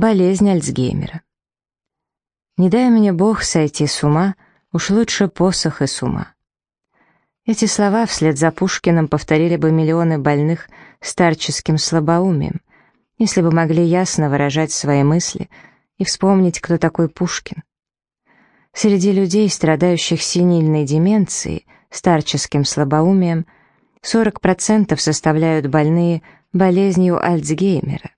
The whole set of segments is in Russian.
Болезнь Альцгеймера. Не дай мне Бог сойти с ума, уж лучше посох и с ума. Эти слова вслед за Пушкиным повторили бы миллионы больных старческим слабоумием, если бы могли ясно выражать свои мысли и вспомнить, кто такой Пушкин. Среди людей, страдающих синильной деменцией, старческим слабоумием, 40% составляют больные болезнью Альцгеймера.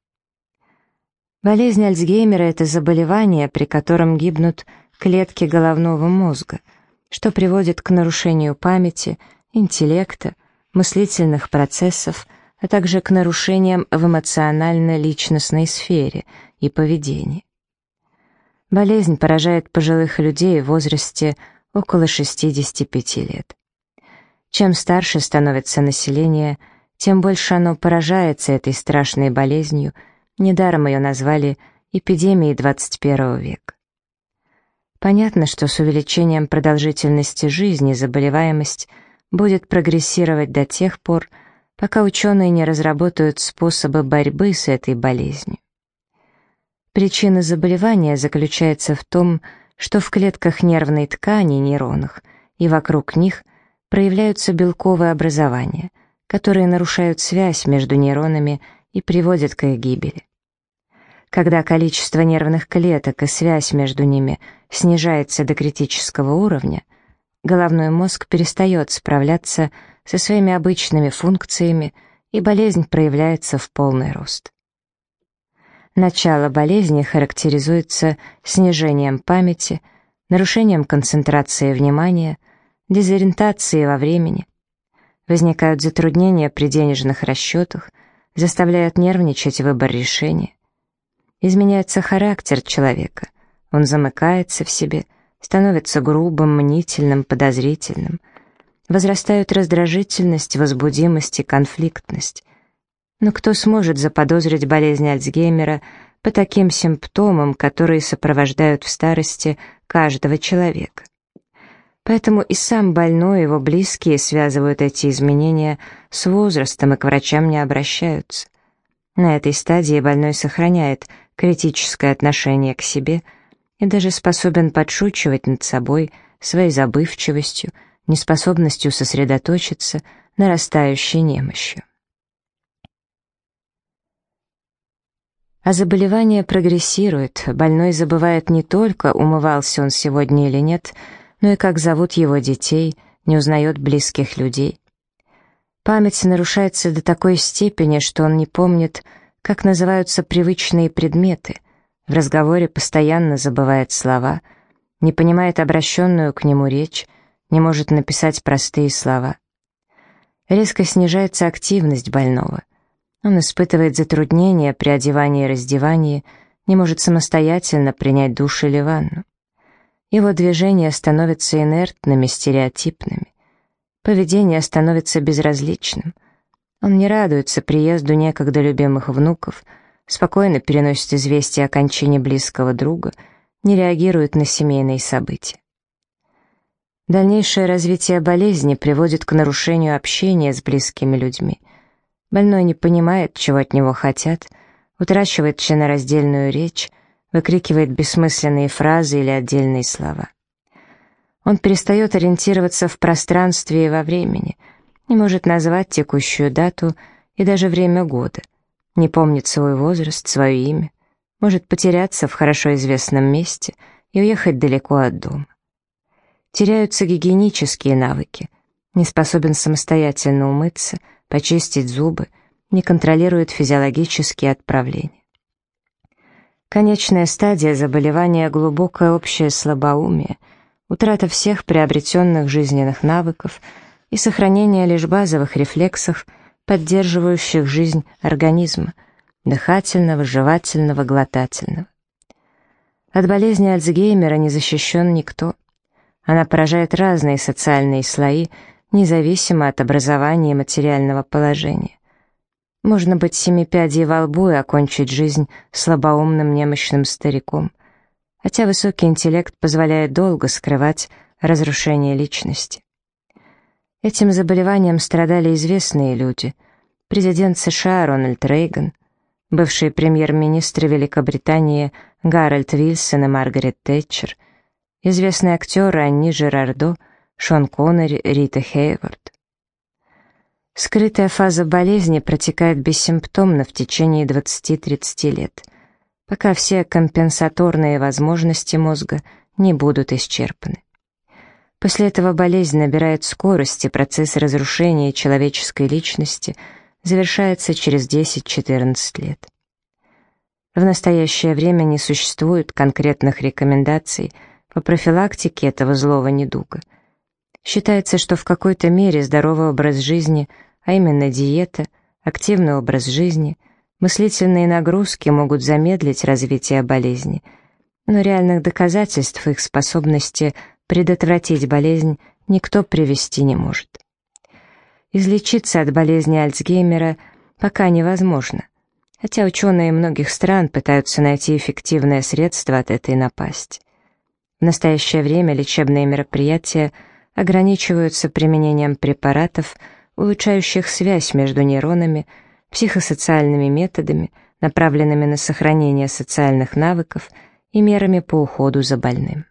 Болезнь Альцгеймера — это заболевание, при котором гибнут клетки головного мозга, что приводит к нарушению памяти, интеллекта, мыслительных процессов, а также к нарушениям в эмоционально-личностной сфере и поведении. Болезнь поражает пожилых людей в возрасте около 65 лет. Чем старше становится население, тем больше оно поражается этой страшной болезнью – Недаром ее назвали эпидемией 21 века. Понятно, что с увеличением продолжительности жизни заболеваемость будет прогрессировать до тех пор, пока ученые не разработают способы борьбы с этой болезнью. Причина заболевания заключается в том, что в клетках нервной ткани, нейронах и вокруг них проявляются белковые образования, которые нарушают связь между нейронами и приводит к их гибели. Когда количество нервных клеток и связь между ними снижается до критического уровня, головной мозг перестает справляться со своими обычными функциями, и болезнь проявляется в полный рост. Начало болезни характеризуется снижением памяти, нарушением концентрации внимания, дезориентацией во времени. Возникают затруднения при денежных расчетах, заставляют нервничать выбор решения. Изменяется характер человека, он замыкается в себе, становится грубым, мнительным, подозрительным. Возрастают раздражительность, возбудимость и конфликтность. Но кто сможет заподозрить болезнь Альцгеймера по таким симптомам, которые сопровождают в старости каждого человека? Поэтому и сам больной, и его близкие связывают эти изменения с возрастом и к врачам не обращаются. На этой стадии больной сохраняет критическое отношение к себе и даже способен подшучивать над собой, своей забывчивостью, неспособностью сосредоточиться, нарастающей немощью. А заболевание прогрессирует, больной забывает не только, умывался он сегодня или нет, но и как зовут его детей, не узнает близких людей. Память нарушается до такой степени, что он не помнит, как называются привычные предметы, в разговоре постоянно забывает слова, не понимает обращенную к нему речь, не может написать простые слова. Резко снижается активность больного. Он испытывает затруднения при одевании и раздевании, не может самостоятельно принять душ или ванну. Его движения становятся инертными, стереотипными. Поведение становится безразличным. Он не радуется приезду некогда любимых внуков, спокойно переносит известие о кончине близкого друга, не реагирует на семейные события. Дальнейшее развитие болезни приводит к нарушению общения с близкими людьми. Больной не понимает, чего от него хотят, утрачивает членораздельную речь, выкрикивает бессмысленные фразы или отдельные слова. Он перестает ориентироваться в пространстве и во времени, не может назвать текущую дату и даже время года, не помнит свой возраст, свое имя, может потеряться в хорошо известном месте и уехать далеко от дома. Теряются гигиенические навыки, не способен самостоятельно умыться, почистить зубы, не контролирует физиологические отправления. Конечная стадия заболевания – глубокое общее слабоумие, утрата всех приобретенных жизненных навыков и сохранение лишь базовых рефлексов, поддерживающих жизнь организма – дыхательного, жевательного, глотательного. От болезни Альцгеймера не защищен никто. Она поражает разные социальные слои, независимо от образования и материального положения. Можно быть семи пядей во лбу и окончить жизнь слабоумным немощным стариком, хотя высокий интеллект позволяет долго скрывать разрушение личности. Этим заболеванием страдали известные люди. Президент США Рональд Рейган, бывшие премьер-министры Великобритании Гарольд Вильсон и Маргарет Тэтчер, известные актеры Анни Жерардо, Шон Коннери, Рита Хейвард. Скрытая фаза болезни протекает бессимптомно в течение 20-30 лет, пока все компенсаторные возможности мозга не будут исчерпаны. После этого болезнь набирает скорость, и процесс разрушения человеческой личности завершается через 10-14 лет. В настоящее время не существует конкретных рекомендаций по профилактике этого злого недуга – Считается, что в какой-то мере здоровый образ жизни, а именно диета, активный образ жизни, мыслительные нагрузки могут замедлить развитие болезни, но реальных доказательств их способности предотвратить болезнь никто привести не может. Излечиться от болезни Альцгеймера пока невозможно, хотя ученые многих стран пытаются найти эффективное средство от этой напасти. В настоящее время лечебные мероприятия – ограничиваются применением препаратов, улучшающих связь между нейронами, психосоциальными методами, направленными на сохранение социальных навыков и мерами по уходу за больным.